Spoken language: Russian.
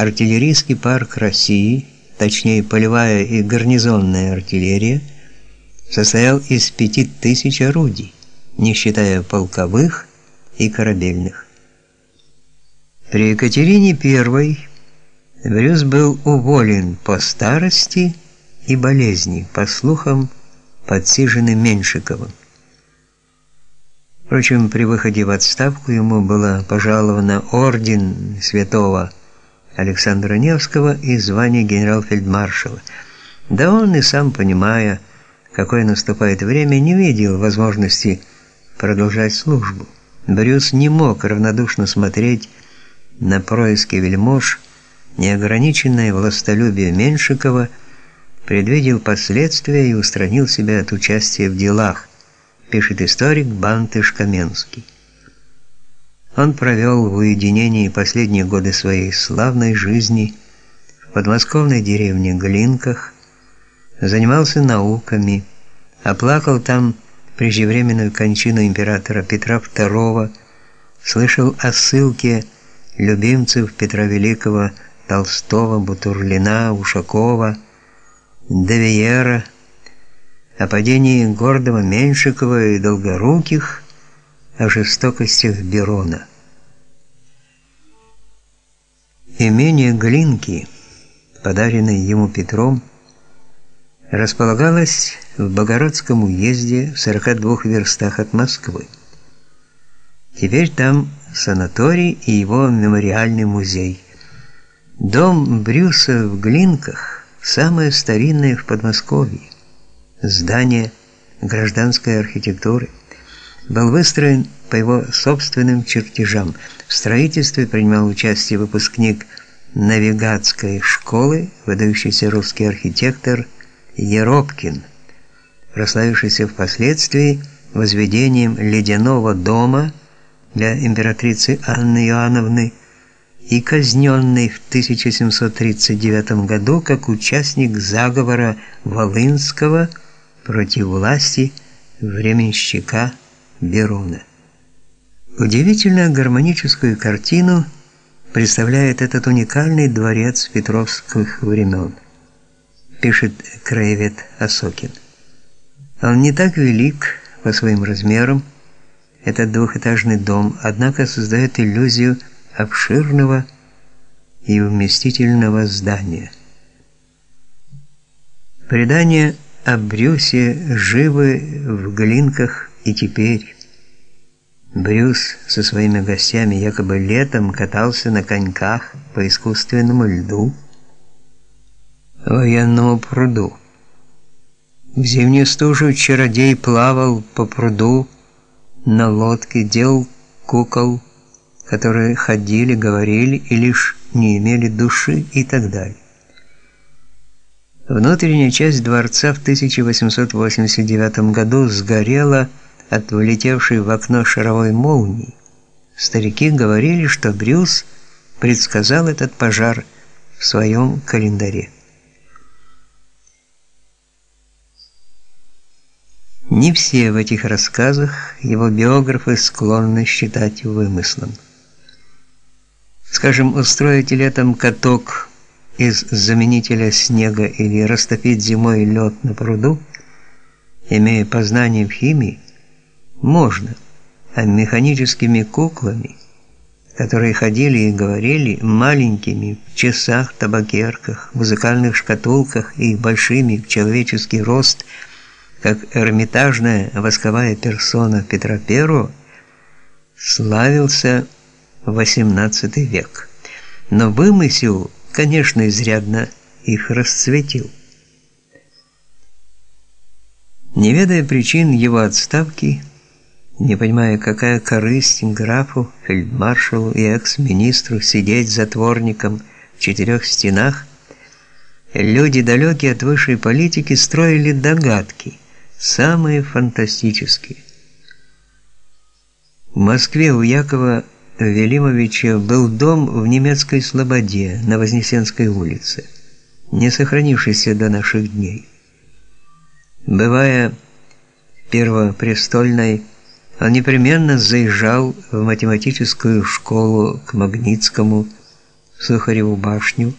артиллерийский парк России, точнее полевая и гарнизонная артиллерия, состоял из 5000 орудий, не считая полковых и корабельных. При Екатерине I Брюс был уволен по старости и болезни, по слухам, подсиженный Меншиковым. Впрочем, при выходе в отставку ему было пожаловано орден святого Александра Невского и звание генерал-фельдмаршала. Да он и сам, понимая, какое наступает время, не видел возможности продолжать службу. Брюс не мог равнодушно смотреть на происки вельмож, неограниченное властолюбие Меншикова, предвидел последствия и устранил себя от участия в делах, пишет историк Бантыш Каменский. Он провел в уединении последние годы своей славной жизни в подмосковной деревне Глинках, занимался науками, оплакал там преждевременную кончину императора Петра II, слышал о ссылке любимцев Петра Великого Толстого, Бутурлина, Ушакова, Девиера, о падении гордого Меншикова и Долгоруких, о жестокостях Берона. Имение Глинки, подаренное ему Петром, располагалось в Богородском уезде в 42 верстах от Москвы. Теперь там санаторий и его мемориальный музей. Дом Брюса в Глинках самое старинное в Подмосковье здание гражданской архитектуры, был выстроен по его собственным чертежам. В строительстве принимал участие выпускник навигатской школы, выдающийся русский архитектор Еропкин, прославившийся впоследствии возведением ледяного дома для императрицы Анны Иоанновны и казненный в 1739 году как участник заговора Волынского против власти временщика Берона. Удивительно гармоническую картину представляет этот уникальный дворец петровских времен, пишет краевед Осокин. Он не так велик по своим размерам, этот двухэтажный дом, однако создает иллюзию обширного и вместительного здания. Предание о Брюсе живы в глинках и теперь. Брюс со своими гостями якобы летом катался на коньках по искусственному льду военному пруду. В зимнюю стужу чародей плавал по пруду на лодке, делал кукол, которые ходили, говорили и лишь не имели души и так далее. Внутренняя часть дворца в 1889 году сгорела от вылетевшей в окно шаровой молнии. Старики говорили, что Брюс предсказал этот пожар в своем календаре. Не все в этих рассказах его биографы склонны считать вымыслом. Скажем, устроить летом каток из заменителя снега или растопить зимой лед на пруду, имея познания в химии, можно, а механическими куклами, которые ходили и говорили маленькими в часах, табакерках, музыкальных шкатулках и большими в человеческий рост, как эрмитажная восковая персона Петра I, славился XVIII век. Но вымысел конечно, изрядно их расцветил. Не ведая причин его отставки, не понимая, какая корысть графу, фельдмаршалу и экс-министру сидеть затворником в четырех стенах, люди, далекие от высшей политики, строили догадки, самые фантастические. В Москве у Якова Велимовича был дом в немецкой Слободе на Вознесенской улице, не сохранившийся до наших дней. Бывая первопрестольной, он непременно заезжал в математическую школу к Магнитскому, Сухареву башню